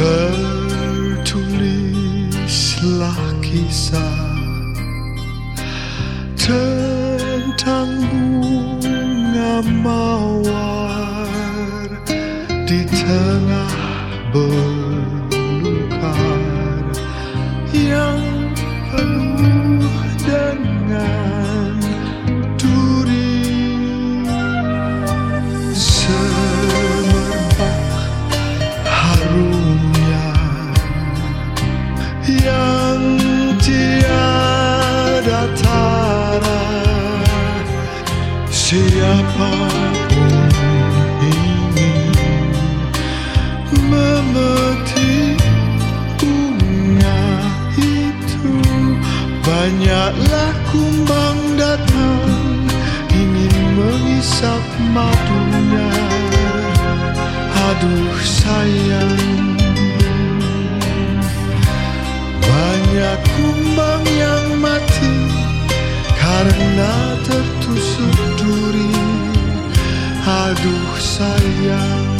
Tertulislah kisah tentang bunga mawar di tengah bulan. Mengisap madunya aduh sayang banyak kumbang yang mati karena tertusuk duri. Aduh sayang.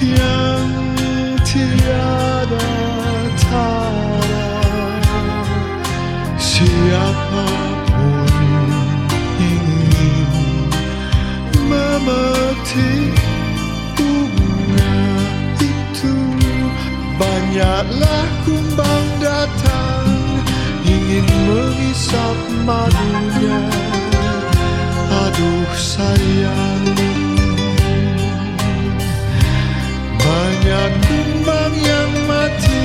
yang tiada tara siapa pun ingin memetik bunga itu banyaklah kumbang datang ingin mengisap madunya aduh sayang banyak kumbang yang mati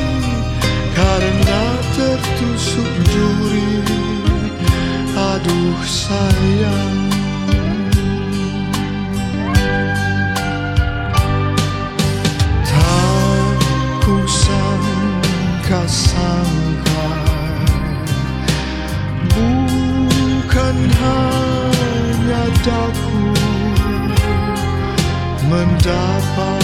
karena tertusuk duri aduh sayang. Tak kusangka-sangka bukan hanya daku mendapat